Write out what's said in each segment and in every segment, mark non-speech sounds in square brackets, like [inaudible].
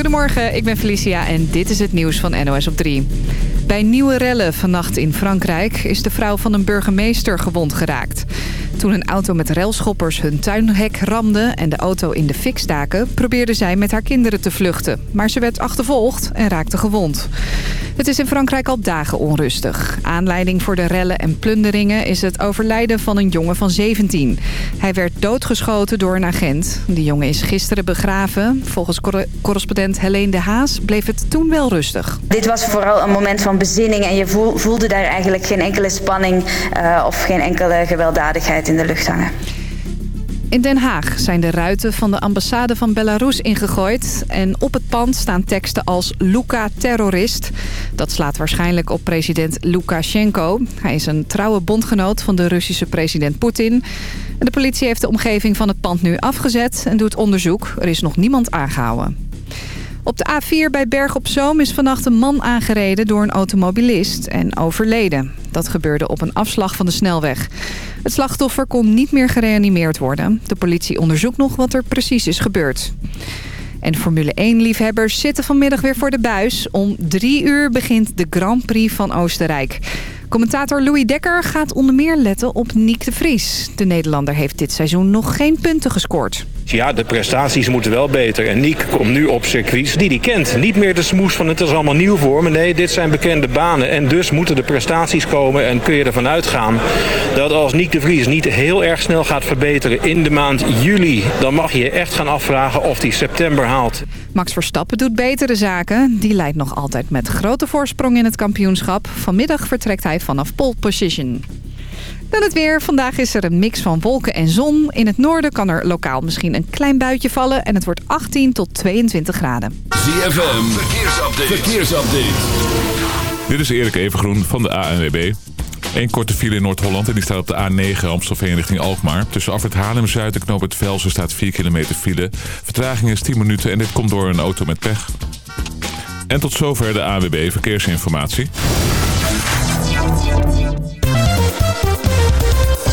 Goedemorgen, ik ben Felicia en dit is het nieuws van NOS op 3. Bij nieuwe rellen vannacht in Frankrijk is de vrouw van een burgemeester gewond geraakt. Toen een auto met relschoppers hun tuinhek ramde en de auto in de fik staken... probeerde zij met haar kinderen te vluchten. Maar ze werd achtervolgd en raakte gewond. Het is in Frankrijk al dagen onrustig. Aanleiding voor de rellen en plunderingen is het overlijden van een jongen van 17. Hij werd doodgeschoten door een agent. De jongen is gisteren begraven. Volgens correspondent Helene de Haas bleef het toen wel rustig. Dit was vooral een moment van bezinning en je voelde daar eigenlijk geen enkele spanning uh, of geen enkele gewelddadigheid in de lucht hangen. In Den Haag zijn de ruiten van de ambassade van Belarus ingegooid. En op het pand staan teksten als Luka terrorist. Dat slaat waarschijnlijk op president Lukashenko. Hij is een trouwe bondgenoot van de Russische president Poetin. De politie heeft de omgeving van het pand nu afgezet en doet onderzoek. Er is nog niemand aangehouden. Op de A4 bij Berg op Zoom is vannacht een man aangereden door een automobilist en overleden. Dat gebeurde op een afslag van de snelweg. Het slachtoffer kon niet meer gereanimeerd worden. De politie onderzoekt nog wat er precies is gebeurd. En Formule 1-liefhebbers zitten vanmiddag weer voor de buis. Om drie uur begint de Grand Prix van Oostenrijk. Commentator Louis Dekker gaat onder meer letten op Nick de Vries. De Nederlander heeft dit seizoen nog geen punten gescoord. Ja, de prestaties moeten wel beter. En Nick komt nu op circuits die hij kent. Niet meer de smoes van het is allemaal nieuw voor me. Nee, dit zijn bekende banen. En dus moeten de prestaties komen. En kun je ervan uitgaan dat als Nick de Vries niet heel erg snel gaat verbeteren in de maand juli... dan mag je je echt gaan afvragen of hij september haalt. Max Verstappen doet betere zaken. Die leidt nog altijd met grote voorsprong in het kampioenschap. Vanmiddag vertrekt hij vanaf pole position. Dan het weer. Vandaag is er een mix van wolken en zon. In het noorden kan er lokaal misschien een klein buitje vallen. En het wordt 18 tot 22 graden. ZFM, verkeersupdate. verkeersupdate. Dit is Erik Evengroen van de ANWB. Eén korte file in Noord-Holland en die staat op de A9 Amstelveen richting Alkmaar. Tussen Afrit Haarlem-Zuid en Knoop het Velsen staat 4 kilometer file. Vertraging is 10 minuten en dit komt door een auto met pech. En tot zover de AWB Verkeersinformatie.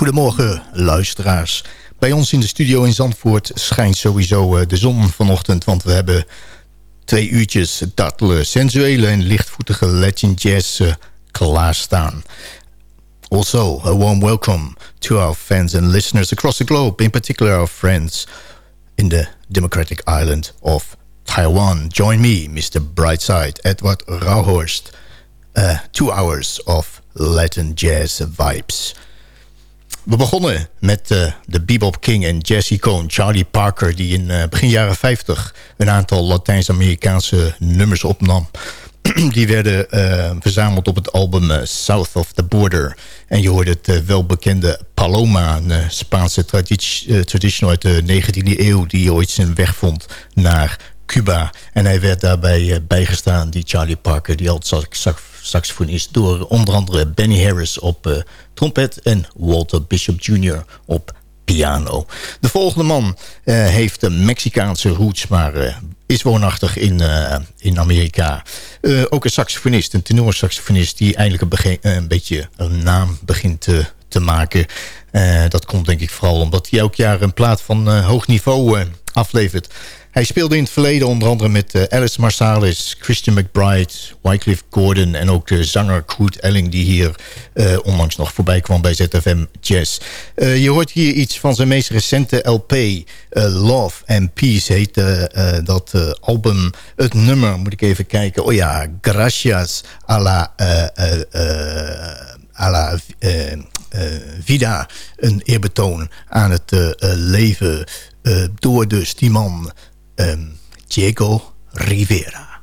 Goedemorgen, luisteraars. Bij ons in de studio in Zandvoort schijnt sowieso eh, de zon vanochtend... want we hebben twee uurtjes dartele, sensuele en lichtvoetige legend jazz uh, klaarstaan. Also, a warm welcome to our fans and listeners across the globe... in particular our friends in the democratic island of Taiwan. Join me, Mr. Brightside, Edward Rauhorst. Uh, two hours of Latin jazz vibes... We begonnen met uh, de bebop king en jazz icoon Charlie Parker... die in uh, begin jaren 50 een aantal Latijns-Amerikaanse nummers opnam. [clears throat] die werden uh, verzameld op het album South of the Border. En je hoorde het welbekende Paloma, een Spaanse traditional uit de 19e eeuw... die ooit zijn weg vond naar Cuba. En hij werd daarbij bijgestaan, die Charlie Parker... die altijd saxofonist door onder andere Benny Harris op uh, trompet... en Walter Bishop Jr. op piano. De volgende man uh, heeft een Mexicaanse roots, maar uh, is woonachtig in, in Amerika. ook een saxofonist, een tenorsaxofonist... die eindelijk een, een beetje een naam begint te, te maken. dat komt denk ik vooral omdat hij elk jaar een plaat van hoog niveau aflevert... Hij speelde in het verleden onder andere met uh, Alice Marsalis, Christian McBride, Wycliffe Gordon en ook de zanger Kurt Elling die hier uh, onlangs nog voorbij kwam bij ZFM Jazz. Uh, je hoort hier iets van zijn meest recente LP, Love and Peace heet dat album. Het nummer, moet ik even kijken. Oh ja, Gracias a la... a la vida, een eerbetoon aan het leven door dus die man um, Diego Rivera.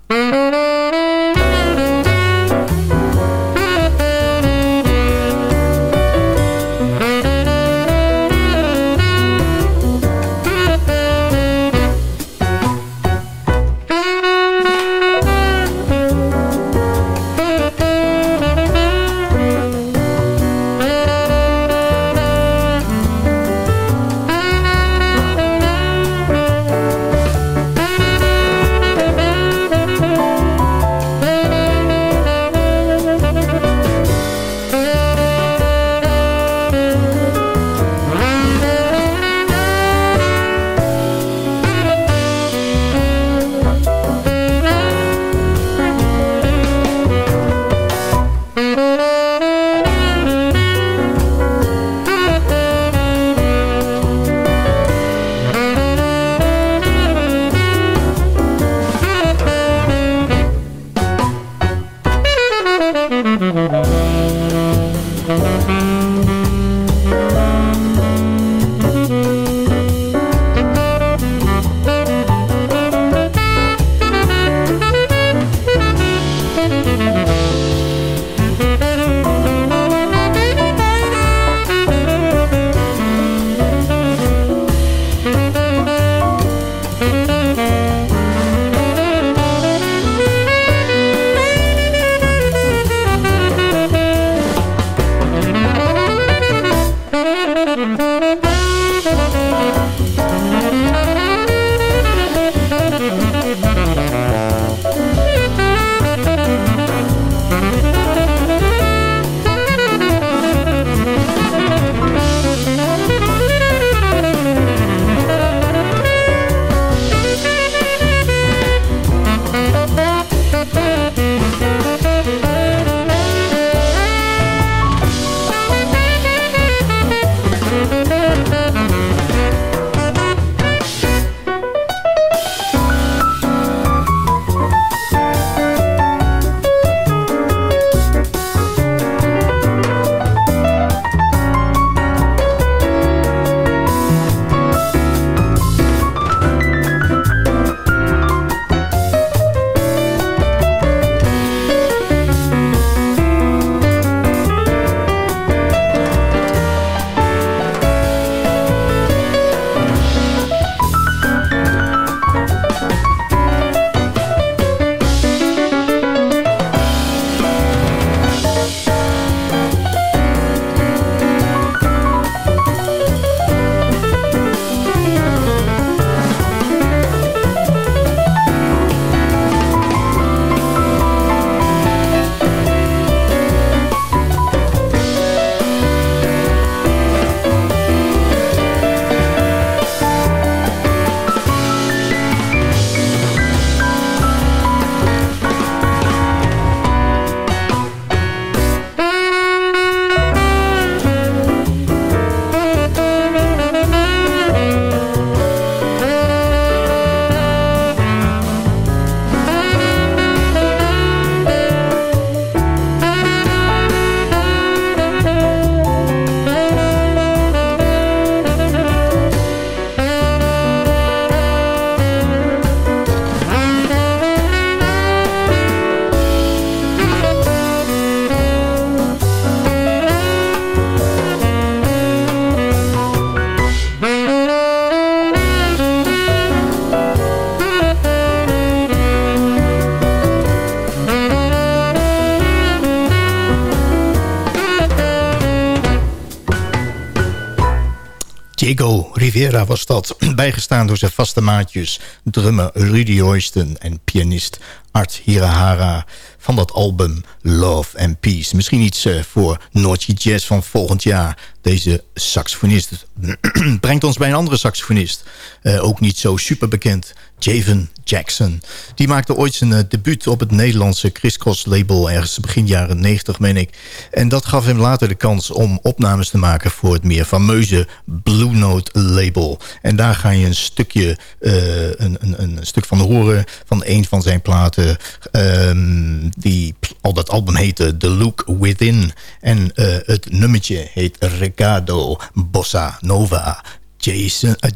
Rivera was dat. [clears throat] Bijgestaan door zijn vaste maatjes. Drummer Rudy Oysten en pianist Art Hirahara van dat album Love and Peace. Misschien iets uh, voor Naughty Jazz van volgend jaar. Deze saxofonist [clears throat] brengt ons bij een andere saxofonist. Uh, ook niet zo super bekend. Javen Jackson. Die maakte ooit zijn uh, debuut op het Nederlandse Crisscross label... ergens begin jaren 90, meen ik. En dat gaf hem later de kans om opnames te maken... voor het meer fameuze Blue Note label. En daar ga je een stukje een, een, een, stuk van horen... van een van zijn platen... Um, die, al dat album heette The Look Within. En het nummertje heet Regado, Bossa Nova, Jason, uh,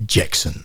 Jackson.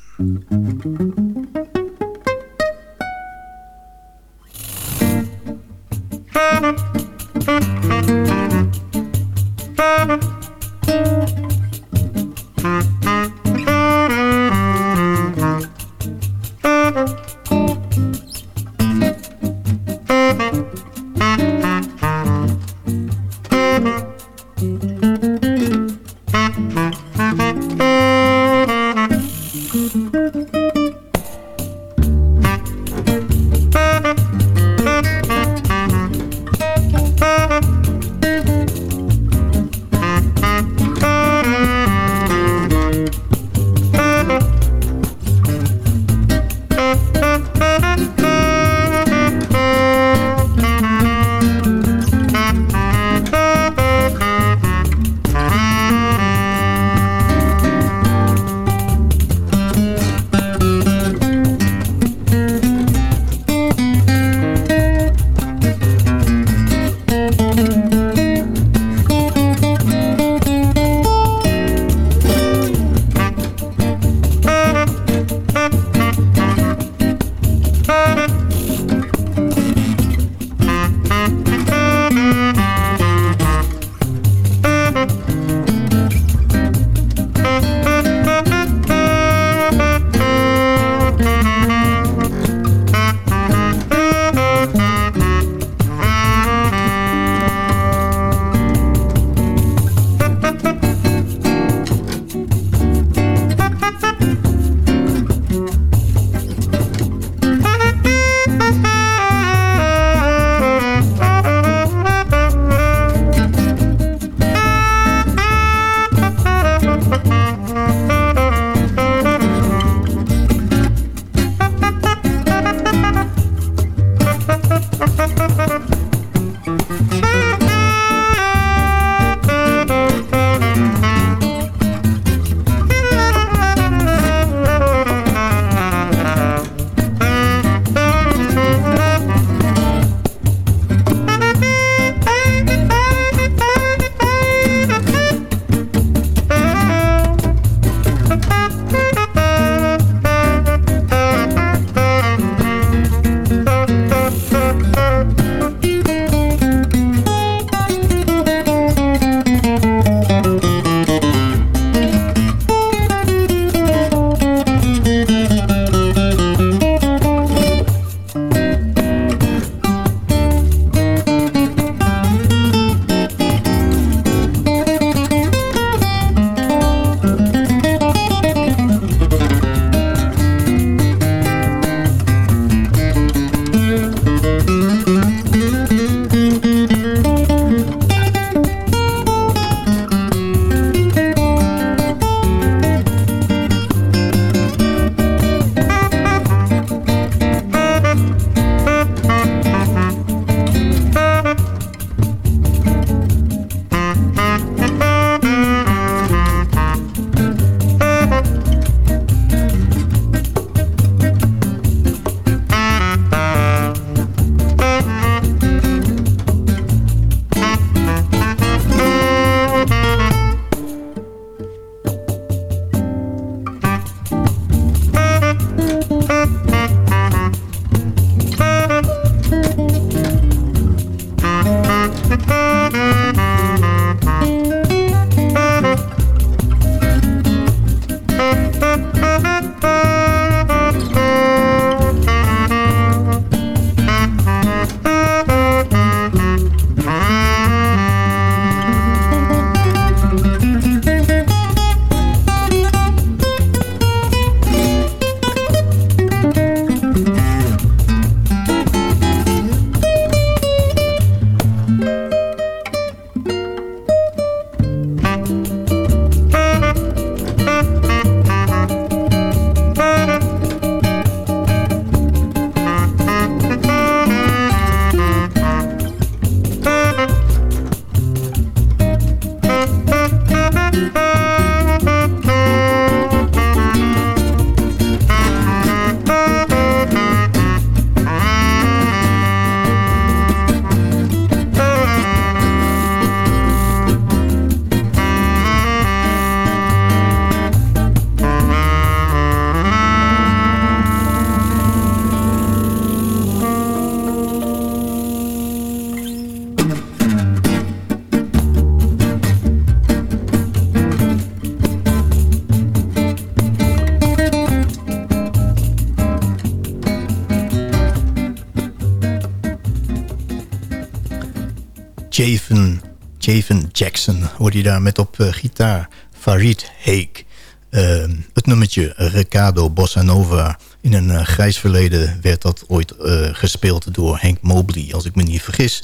Je daar met op gitaar. Farid Heek. Ehm, het nummertje Recado Bossa Nova. In een grijs verleden werd dat ooit gespeeld door Hank Mobley, als ik me niet vergis.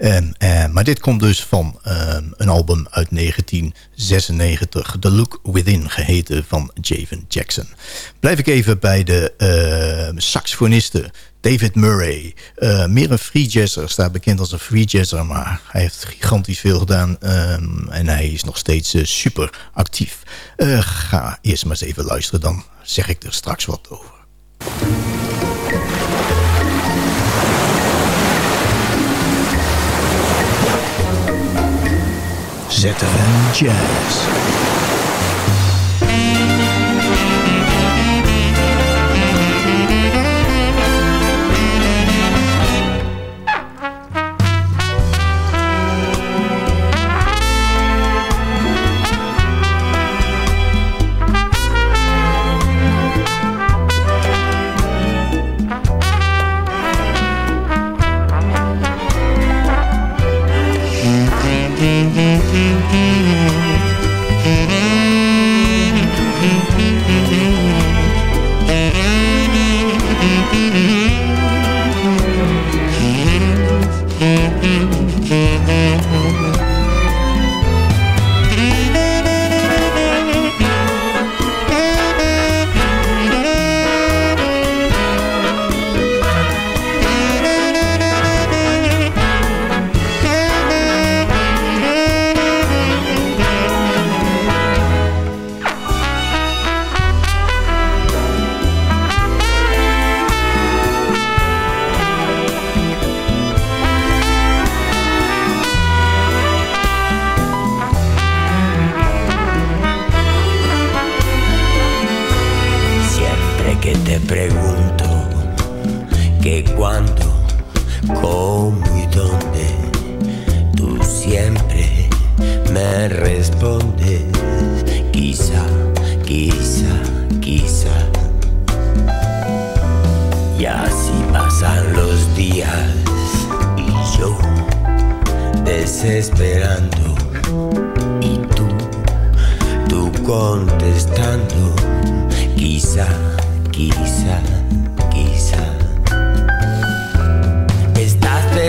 Uh, maar dit komt dus van uh, een album uit 1996. The Look Within geheten van Javen Jackson. Blijf ik even bij de uh, saxofonisten. David Murray. meer een free jazzer. Staat bekend als een free jazzer. Maar hij heeft gigantisch veel gedaan. Um, en hij is nog steeds super actief. ga eerst maar eens even luisteren. Dan zeg ik er straks wat over. ZFM Jazz.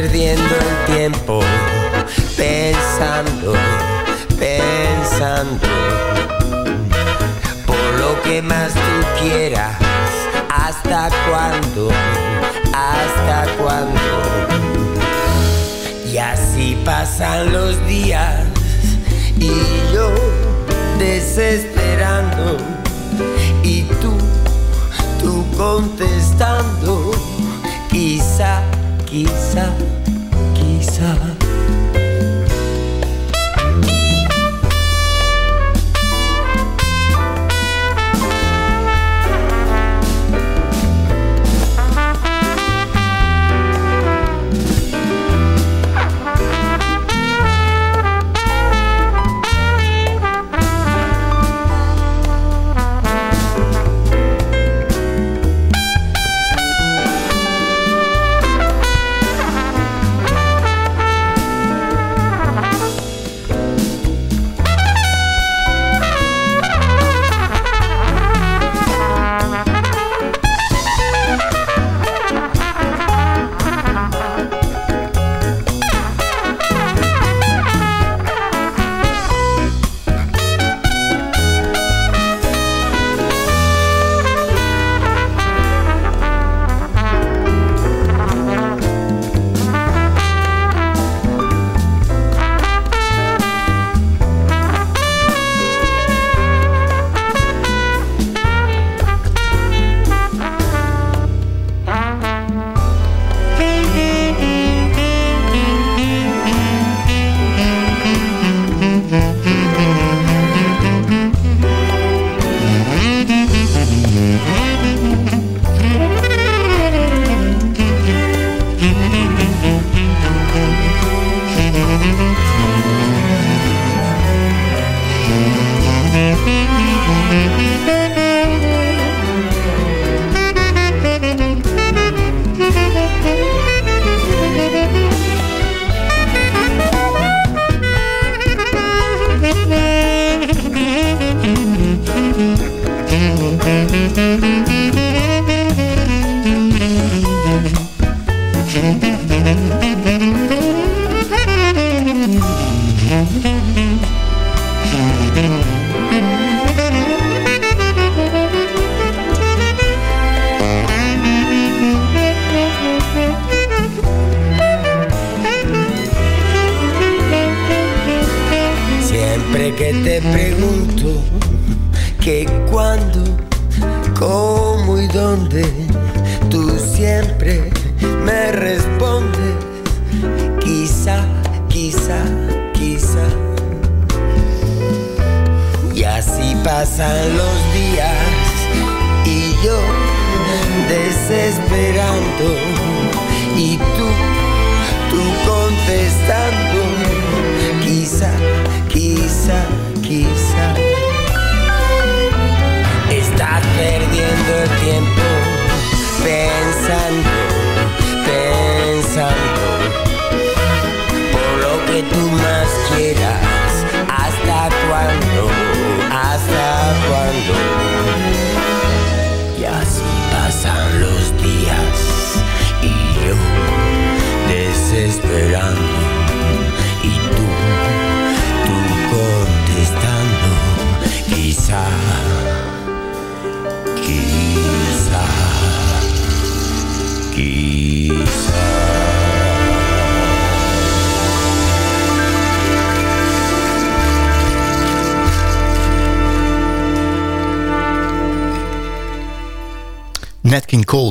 perdiendo el tiempo pensando, pensando por lo que más tú quieras. ¿Hasta cuándo? ¿Hasta cuándo? Y así pasan los días y yo desesperando y tú, tú contestando, quizá, quizá. time.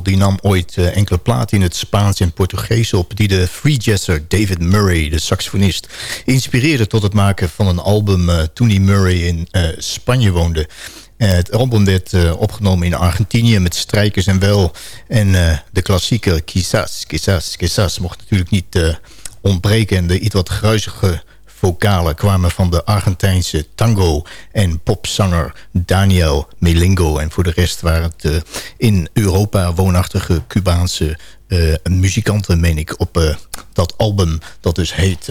Die nam ooit uh, enkele platen in het Spaans en Portugees op... die de free jazzer David Murray, de saxofonist... inspireerde tot het maken van een album uh, toen hij Murray in uh, Spanje woonde. het album werd opgenomen in Argentinië met strijkers en wel. En de klassieker Quizás, Quizás, Quizás mocht natuurlijk niet ontbreken. En de iets wat gruizige vocalen kwamen van de Argentijnse tango en popzanger Daniel Melingo. En voor de rest waren het uh, in Europa woonachtige Cubaanse uh, muzikanten, meen ik, op uh, dat album. Dat dus heet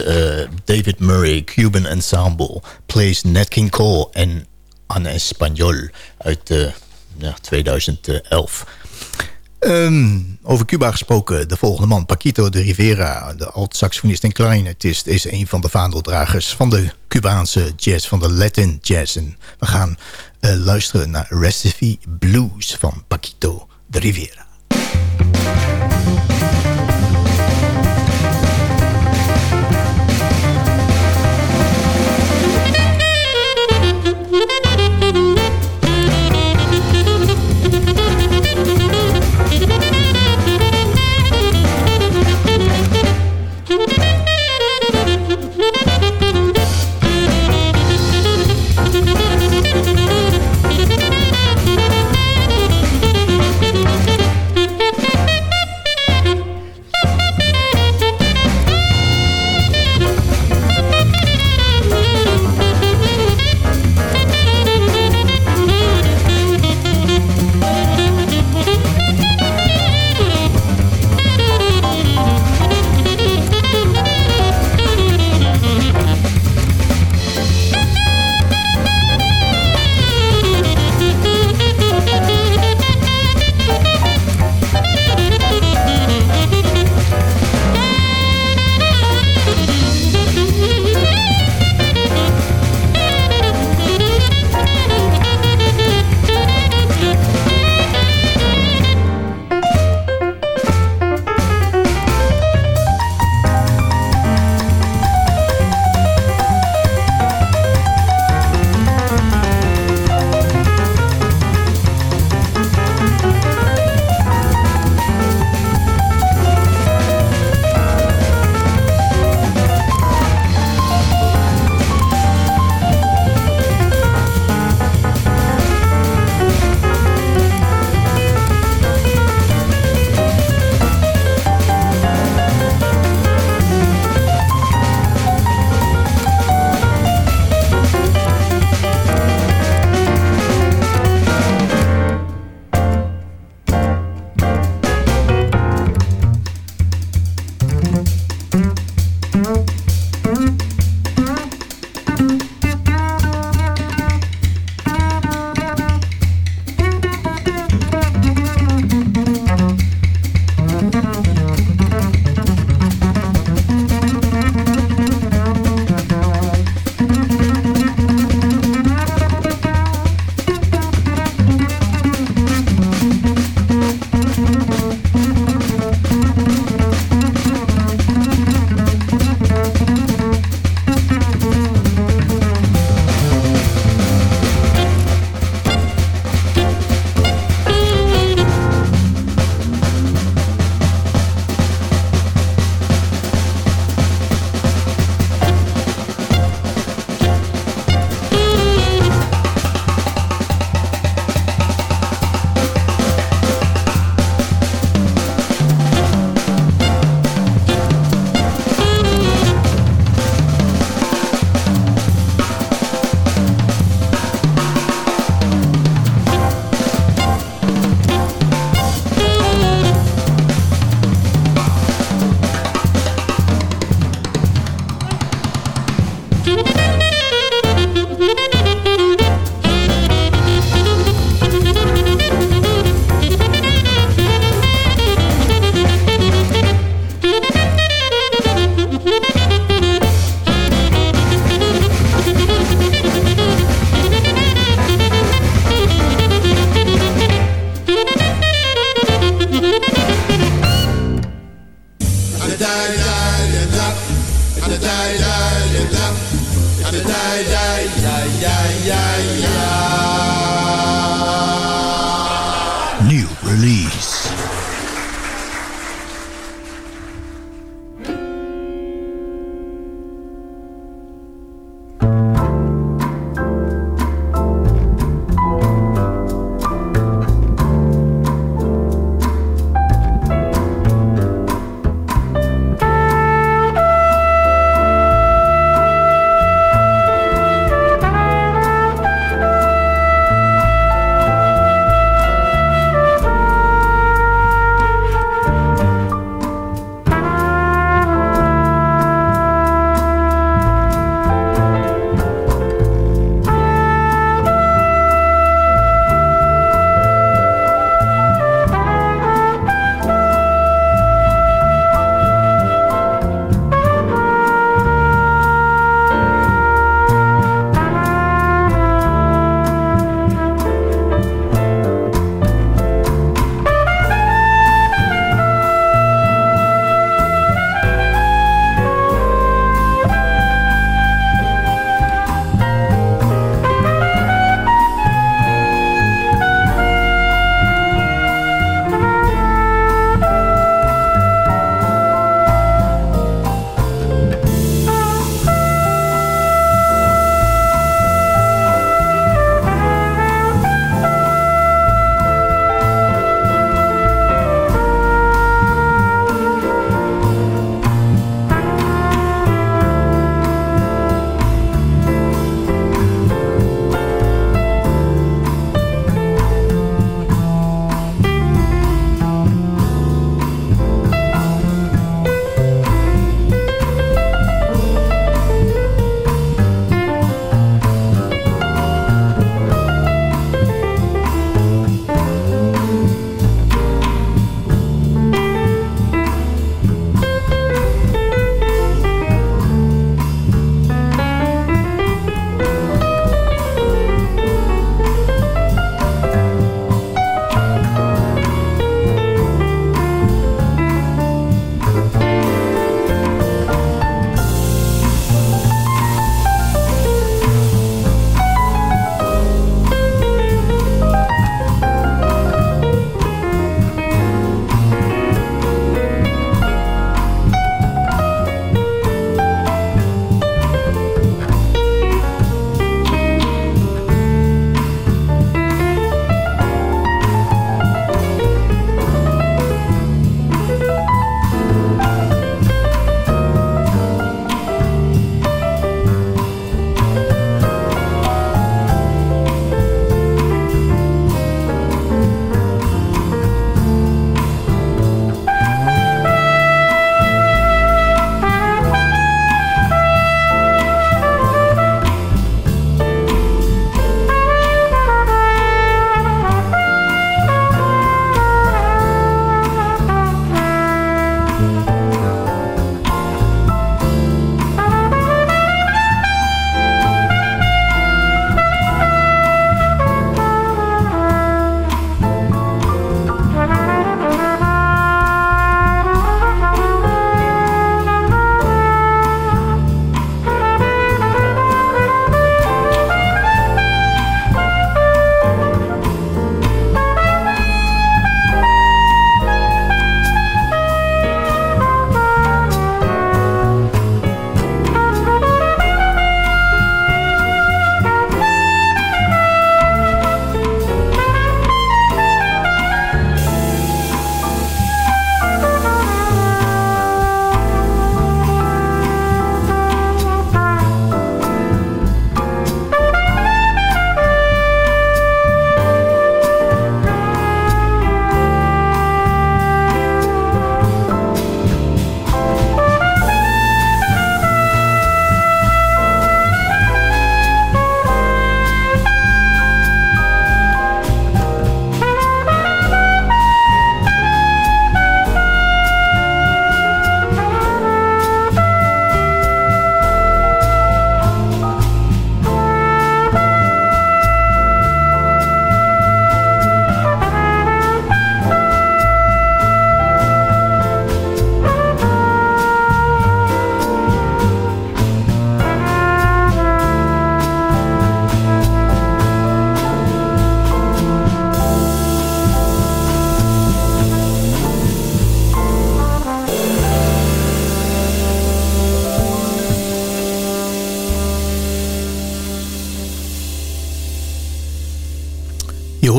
David Murray, Cuban Ensemble, plays Nat King Cole en en Español uit ja, 2011. Um, over Cuba gesproken, de volgende man, Paquito de Rivera... de alt-saxofonist en clarinetist... is een van de vaandeldragers van de Cubaanse jazz, van de Latin jazz. En we gaan uh, luisteren naar Recipe Blues van Paquito de Rivera.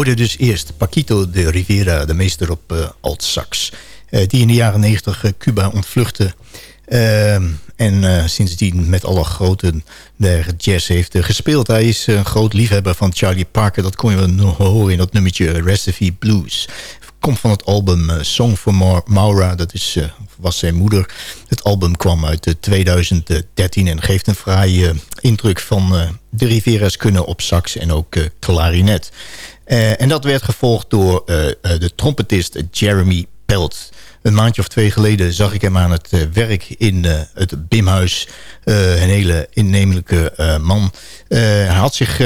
Hoorde dus eerst Paquito de Rivera, de meester op uh, alt-sax... Uh, die in de jaren 90 uh, Cuba ontvluchtte... En sindsdien met alle grote der jazz heeft gespeeld. Hij is een groot liefhebber van Charlie Parker. Dat kon je nog horen in dat nummertje Recipe Blues komt van het album Song for Maura. Dat is, was zijn moeder. Het album kwam uit 2013 en geeft een fraaie indruk van de Rivera's kunnen op sax en ook klarinet. En dat werd gevolgd door de trompetist Jeremy Pelt. Een maandje of twee geleden zag ik hem aan het werk in het Bimhuis. een hele innemelijke man. hij had zich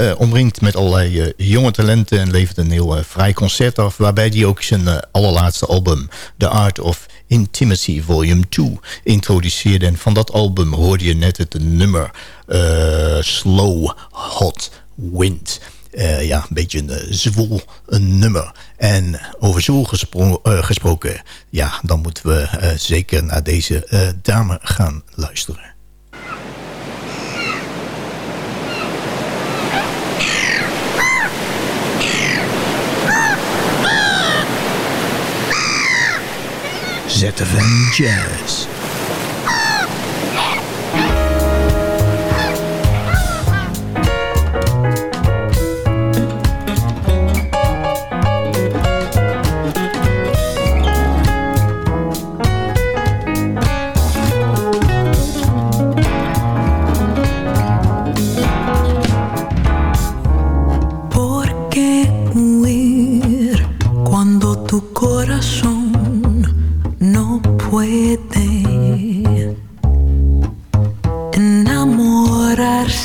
uh, omringd met allerlei uh, jonge talenten... en levert een heel uh, vrij concert af... waarbij hij ook zijn allerlaatste album... The Art of Intimacy Volume 2 introduceerde. En van dat album hoorde je net het nummer Slow Hot Wind... ja, een beetje een zwoel een nummer. En over zwoel gespro gesproken... ja, dan moeten we zeker naar deze dame gaan luisteren. ZFM Jazz. borrarse.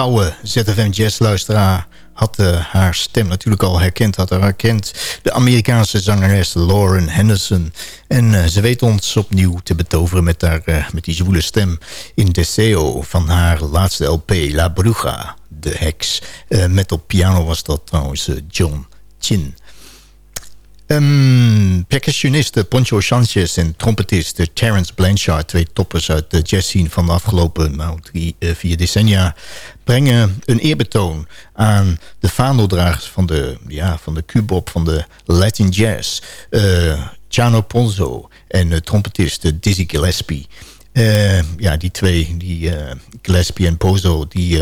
Trouwe ZFM Jazz-luisteraar had uh, haar stem natuurlijk al herkend. Had haar herkend. De Amerikaanse zangeres Lauren Henderson. En uh, ze weet ons opnieuw te betoveren met, haar, uh, met die zwoele stem in Deseo van haar laatste LP La Bruja de heks. met op piano was dat trouwens John Chin. Um, percussionist Poncho Sanchez en trompetist Terence Blanchard... twee toppers uit de jazzscene van de afgelopen nou, drie, uh, vier decennia... brengen een eerbetoon aan de vaandeldragers van de, ja, van de cubop, van de Latin jazz. Uh, Chano Ponzo en uh, trompetist Dizzy Gillespie. ja, die twee, die, Gillespie en Pozo, die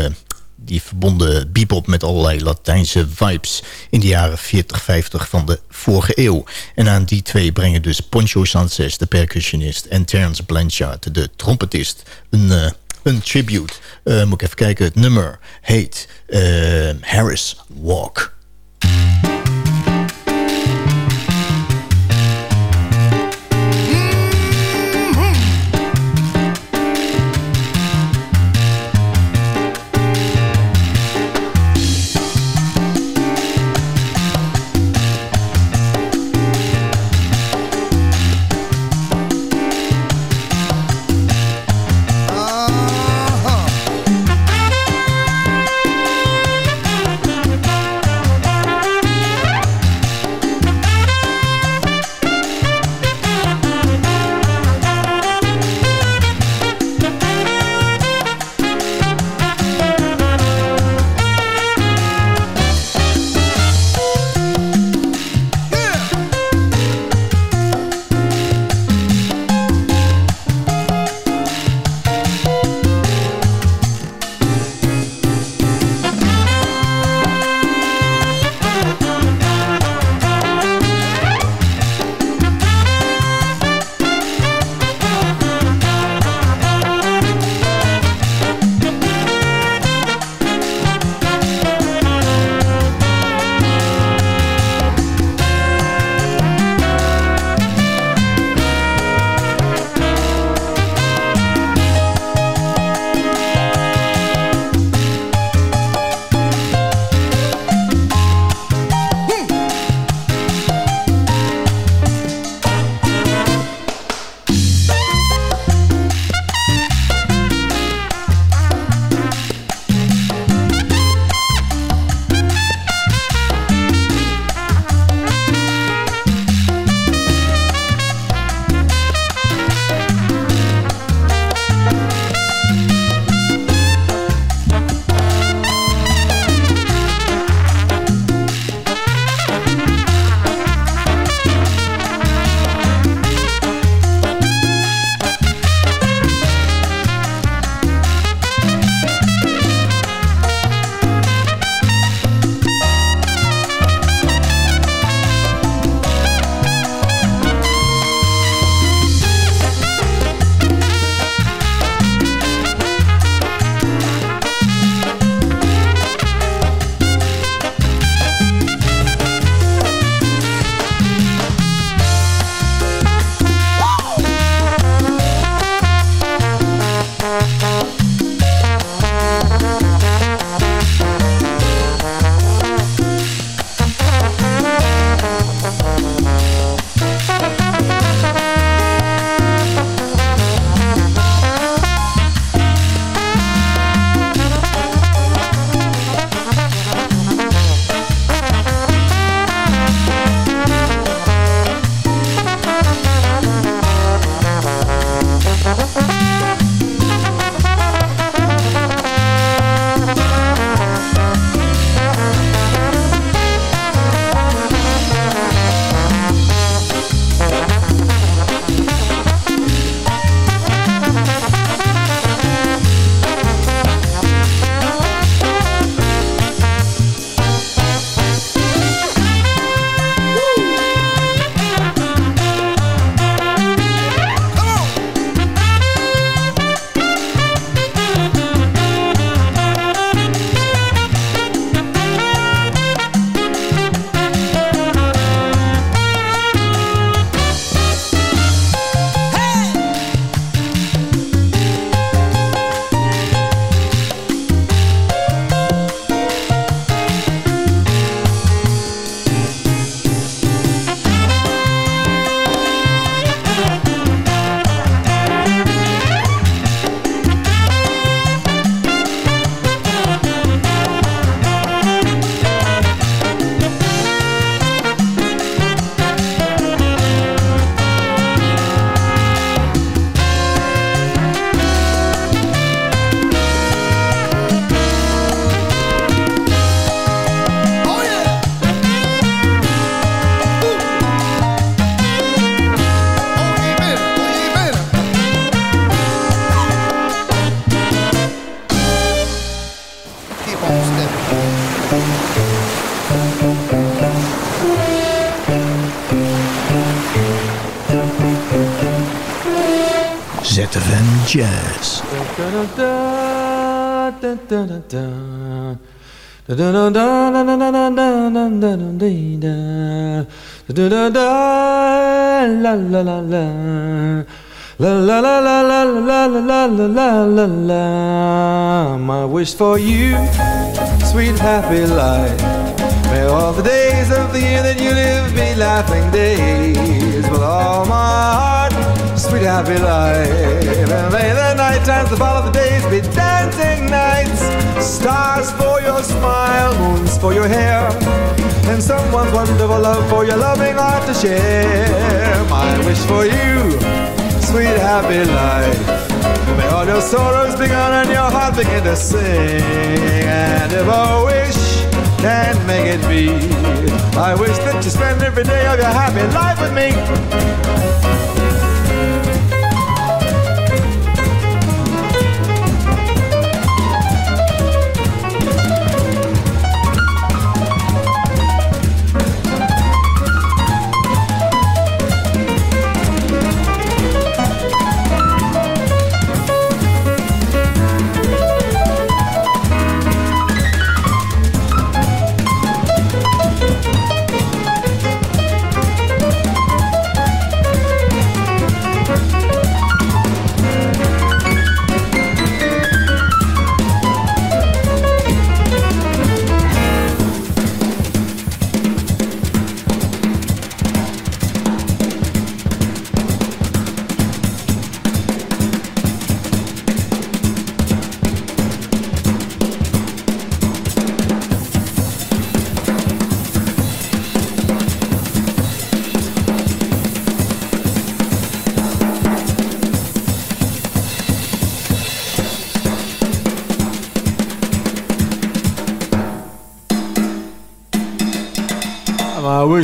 die verbonden bebop met allerlei Latijnse vibes in de jaren 40, 50 van de vorige eeuw. En aan die twee brengen dus Poncho Sanchez, de percussionist, en Terence Blanchard, de trompetist, een, uh, een tribute. Uh, moet ik even kijken, het nummer heet uh, Harris Walk. My wish for you, sweet happy life. May all the days of the year that you live be laughing days. With all my heart, sweet happy life. And may night times that follow the days be dancing nights Stars for your smile, moons for your hair And someone's wonderful love for your loving heart to share My wish for you sweet happy life. May all your sorrows be gone and your heart begin to sing. And if a wish can make it be, I wish that you spend every day of your happy life with me.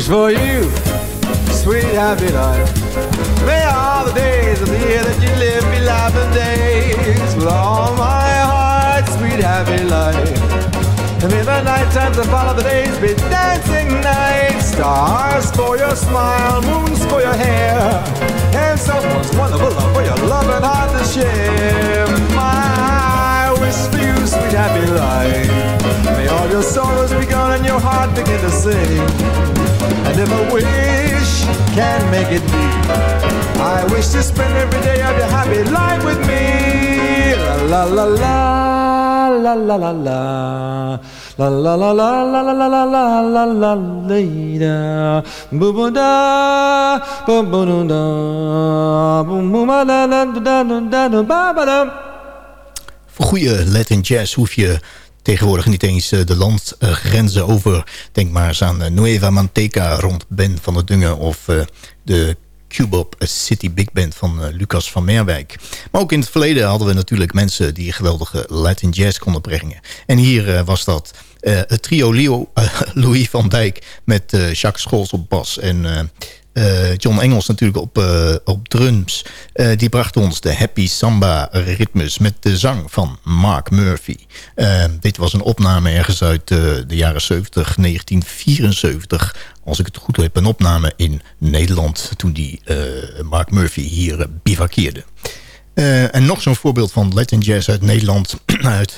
For you, sweet happy life. May all the days of the year that you live be laughing days. With all my heart, sweet happy life. And may the night times that follow the days be dancing nights. Stars for your smile, moons for your hair. And someone's wonderful love for your love and heart to share. My wish for you, sweet happy life. May all your sorrows be gone and your heart begin to sing. And if wish can make it be, I wish to spend every day of your happy life with me. La la la la la la la la. La la la la la la la la la la la la Boo boo da boo boo doo da boom boom da da da da da da ba ba da Voor goede Latin jazz hoef je tegenwoordig niet eens eh, de landgrenzen over. Denk maar eens aan eh, Nueva Manteca rond Ben van der Dungen... of eh, de Cubop City Big Band van Lucas van Merwijk. Maar ook in het verleden hadden we natuurlijk mensen... die geweldige Latin jazz konden brengen. En hier was dat het trio Leo, [laughs] Louis van Dijk... met Jacques Scholz op bas en... John Engels natuurlijk op, uh, op drums. Uh, die bracht ons de Happy Samba ritmes met de zang van Mark Murphy. Dit was een opname ergens uit de jaren 70, 1974. Als ik het goed heb, een opname in Nederland... toen die Mark Murphy hier bivakkeerde. en nog zo'n voorbeeld van Latin Jazz uit Nederland... [clears throat] uit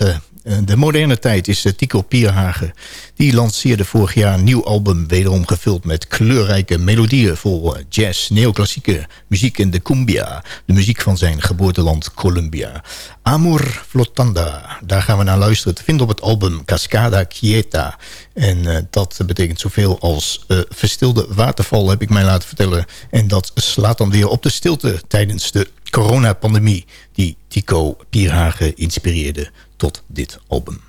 de moderne tijd is Tico Pierhagen. Die lanceerde vorig jaar een nieuw album... wederom gevuld met kleurrijke melodieën... vol jazz, neoclassieke muziek en de cumbia. De muziek van zijn geboorteland Colombia. Amor Flotanda, daar gaan we naar luisteren. Te vinden op het album Cascada Quieta. En dat betekent zoveel als uh, verstilde waterval, heb ik mij laten vertellen. En dat slaat dan weer op de stilte tijdens de coronapandemie... die Tico Pierhagen inspireerde tot dit album.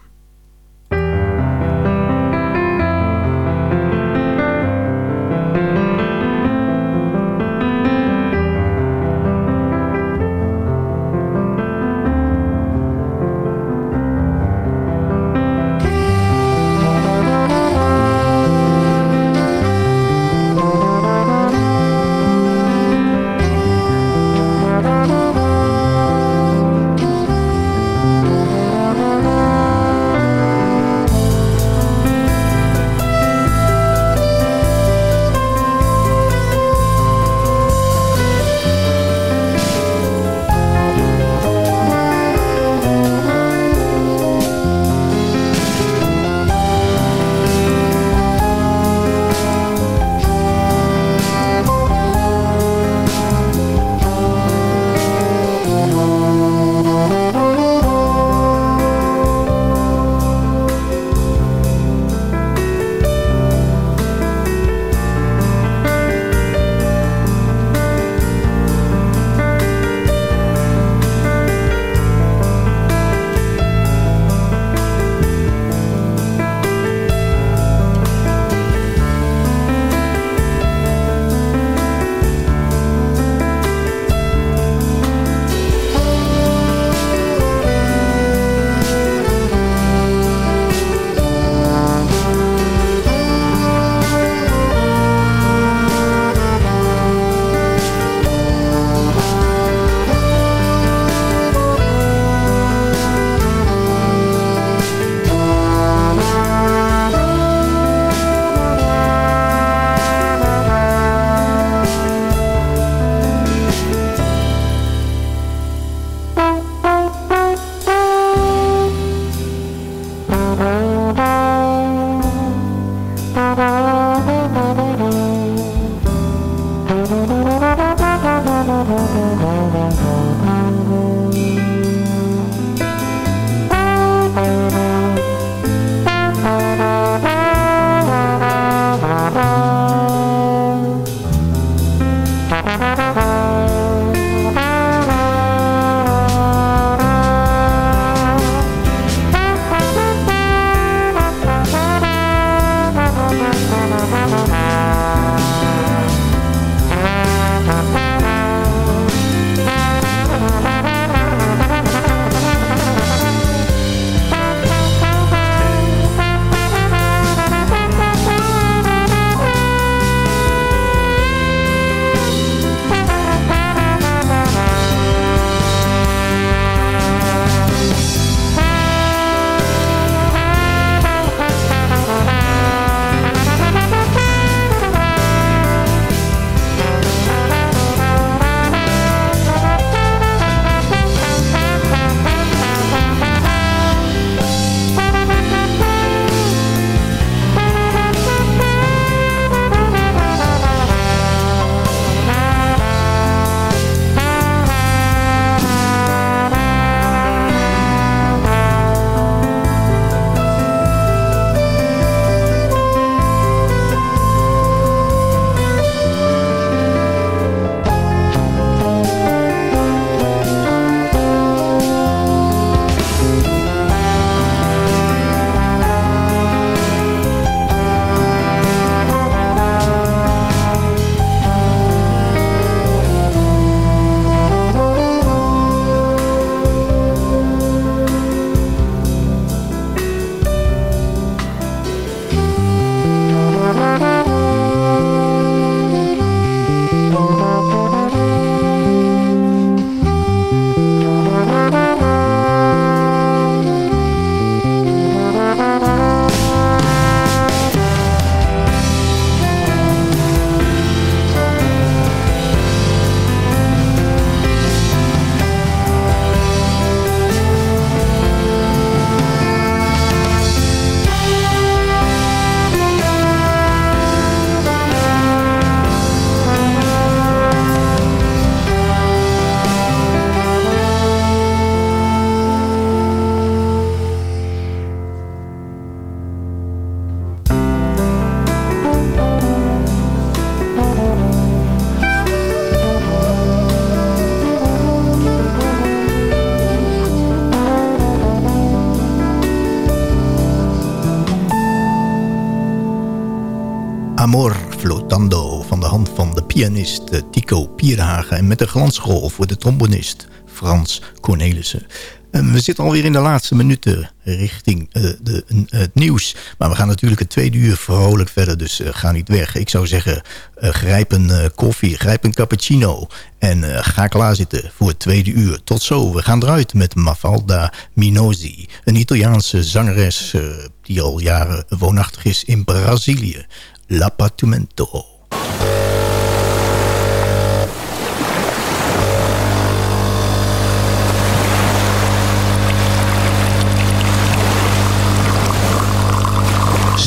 Pianist eh, Tico Pierhagen... en met de glansrol voor de trombonist Frans Cornelissen. En we zitten alweer in de laatste minuten richting uh, de, het nieuws. Maar we gaan natuurlijk het tweede uur vrolijk verder, dus uh, ga niet weg. Ik zou zeggen, grijp een koffie, grijp een cappuccino... en ga klaarzitten voor het tweede uur. Tot zo, we gaan eruit met Mafalda Minosi. Een Italiaanse zangeres die al jaren woonachtig is in Brazilië. L'appartamento.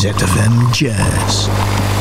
ZFM Jazz.